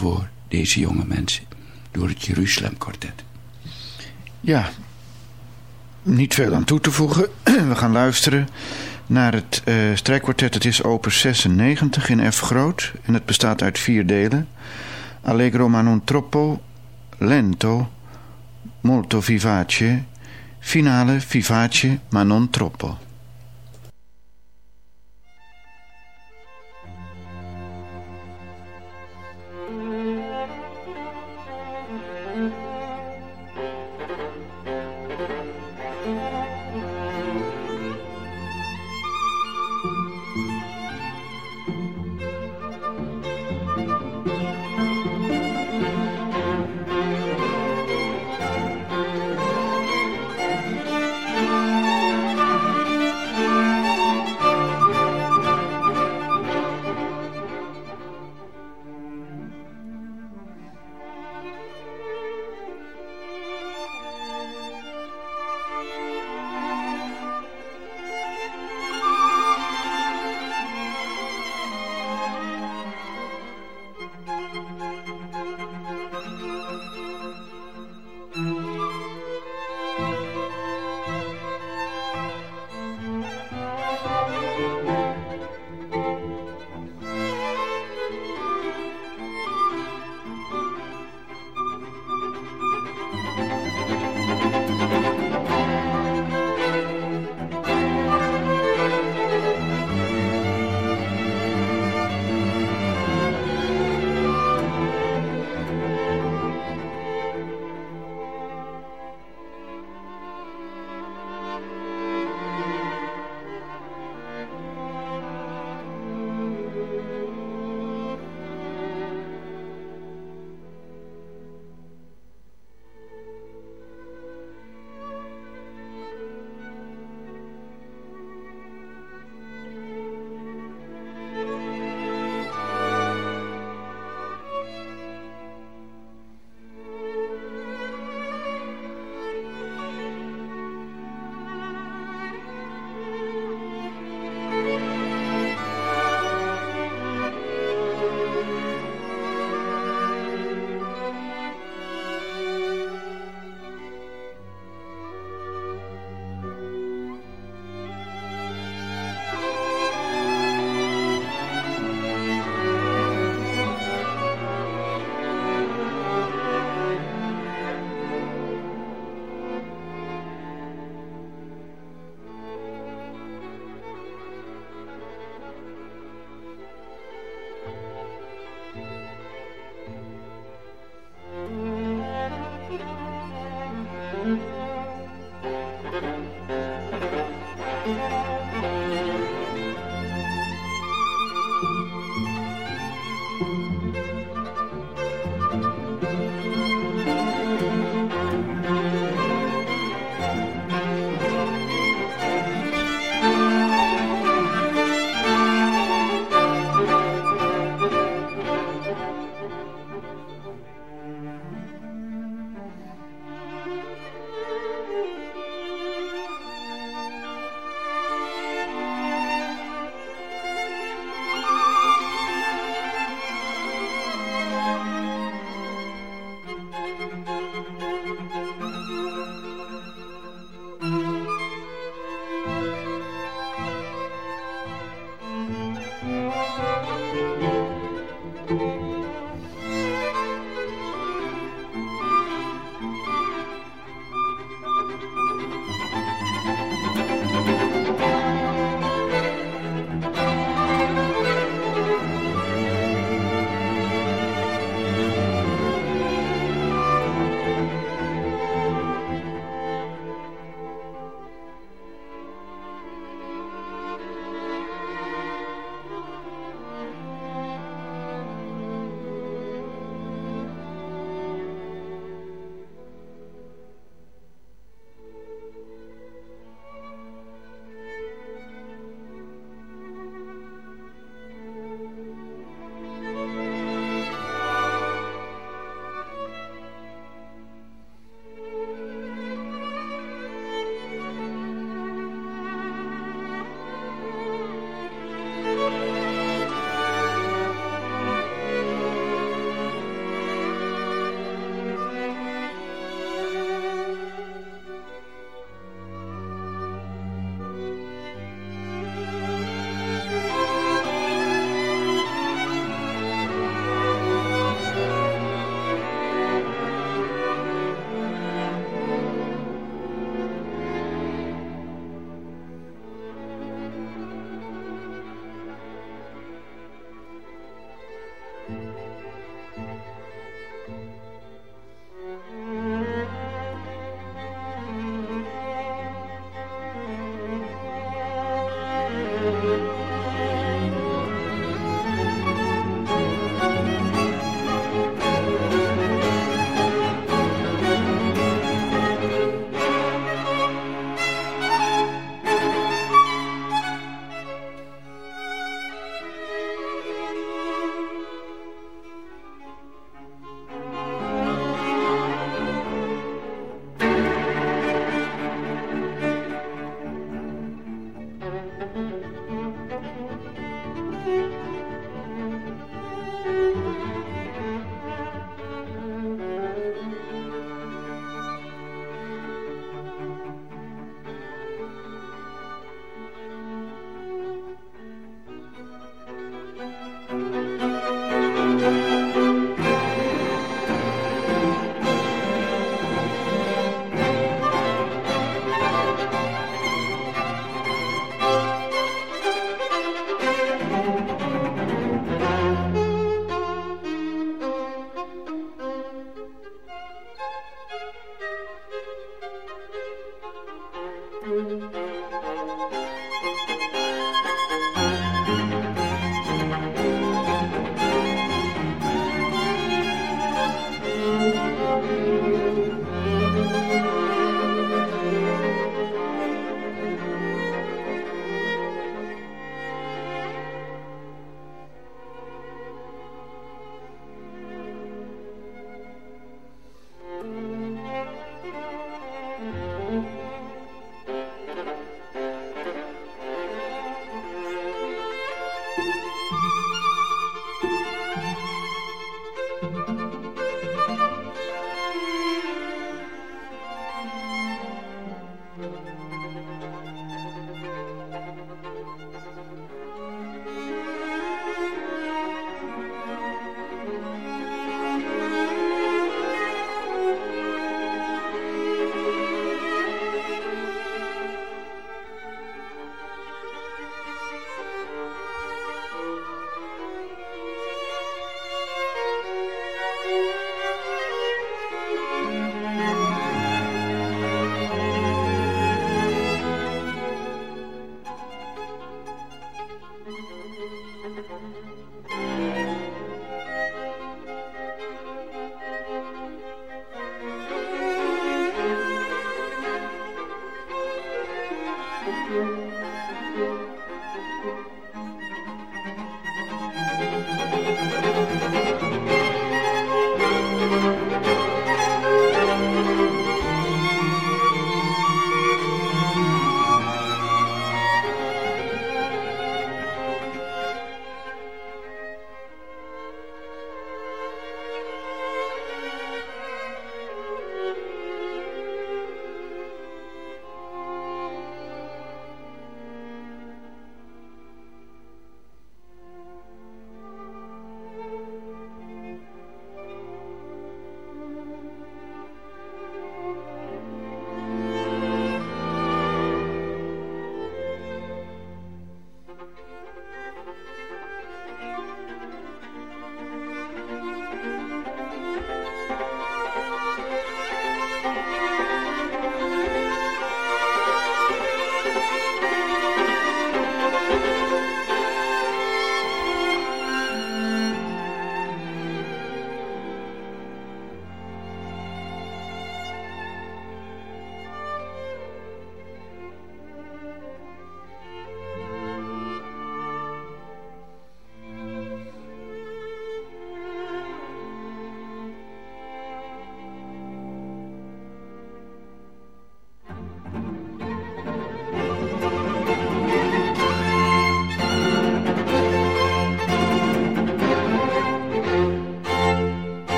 voor deze jonge mensen door het Jeruzalem Quartet. Ja, niet veel aan toe te voegen. We gaan luisteren naar het uh, strijkkwartet. Het is opus 96 in F groot en het bestaat uit vier delen. Allegro ma non troppo, lento, molto vivace, finale vivace ma non troppo.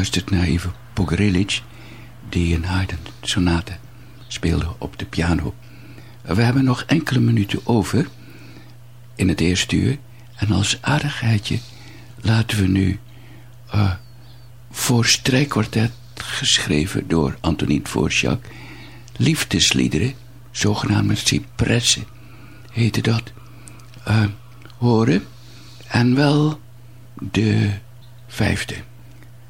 geluisterd naar Ivo Pogorelic, die een Haydn-sonate speelde op de piano. We hebben nog enkele minuten over in het eerste uur. En als aardigheidje laten we nu uh, voor strijkkwartet geschreven door Antonin Dvorak... liefdesliederen, zogenaamde cipressen, heette dat, uh, horen. En wel de vijfde.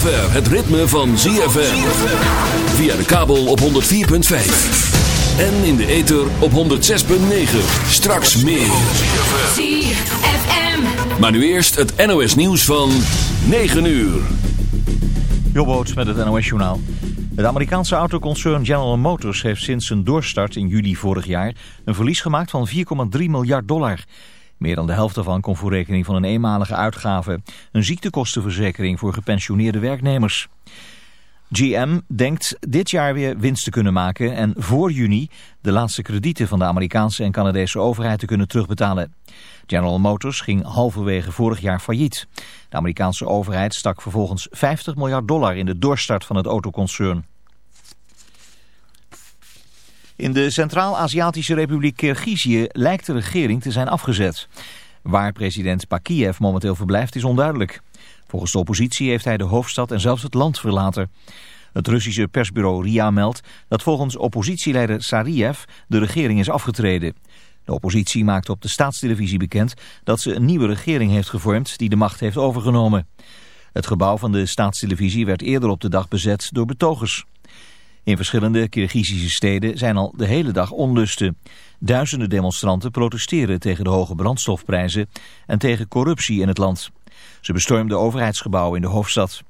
Zover het ritme van ZFM. Via de kabel op 104.5. En in de ether op 106.9. Straks meer. ZFM. Maar nu eerst het NOS nieuws van 9 uur. Jobboot met het NOS-journaal. Het Amerikaanse autoconcern General Motors heeft sinds zijn doorstart in juli vorig jaar een verlies gemaakt van 4,3 miljard dollar. Meer dan de helft daarvan komt voor rekening van een eenmalige uitgave, een ziektekostenverzekering voor gepensioneerde werknemers. GM denkt dit jaar weer winst te kunnen maken en voor juni de laatste kredieten van de Amerikaanse en Canadese overheid te kunnen terugbetalen. General Motors ging halverwege vorig jaar failliet. De Amerikaanse overheid stak vervolgens 50 miljard dollar in de doorstart van het autoconcern. In de Centraal-Aziatische Republiek Kirgizië lijkt de regering te zijn afgezet. Waar president Bakiev momenteel verblijft is onduidelijk. Volgens de oppositie heeft hij de hoofdstad en zelfs het land verlaten. Het Russische persbureau RIA meldt dat volgens oppositieleider Sariev de regering is afgetreden. De oppositie maakte op de staatstelevisie bekend dat ze een nieuwe regering heeft gevormd die de macht heeft overgenomen. Het gebouw van de staatstelevisie werd eerder op de dag bezet door betogers. In verschillende Kirgizische steden zijn al de hele dag onlusten. Duizenden demonstranten protesteren tegen de hoge brandstofprijzen en tegen corruptie in het land. Ze bestormden overheidsgebouwen in de hoofdstad.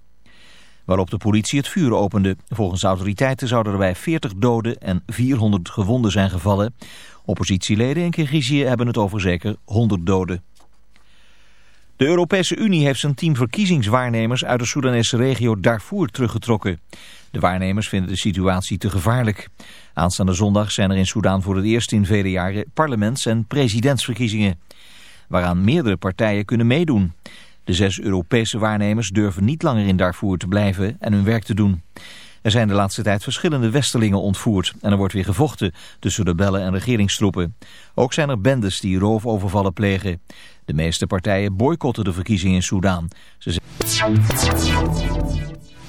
Waarop de politie het vuur opende. Volgens autoriteiten zouden er bij 40 doden en 400 gewonden zijn gevallen. Oppositieleden in Kirgizië hebben het over zeker 100 doden. De Europese Unie heeft zijn team verkiezingswaarnemers uit de Soedanese regio Darfur teruggetrokken. De waarnemers vinden de situatie te gevaarlijk. Aanstaande zondag zijn er in Soedan voor het eerst in vele jaren parlements- en presidentsverkiezingen. Waaraan meerdere partijen kunnen meedoen. De zes Europese waarnemers durven niet langer in Darfur te blijven en hun werk te doen. Er zijn de laatste tijd verschillende westerlingen ontvoerd en er wordt weer gevochten tussen rebellen en regeringstroepen. Ook zijn er bendes die roofovervallen plegen. De meeste partijen boycotten de verkiezingen in Soedan. Ze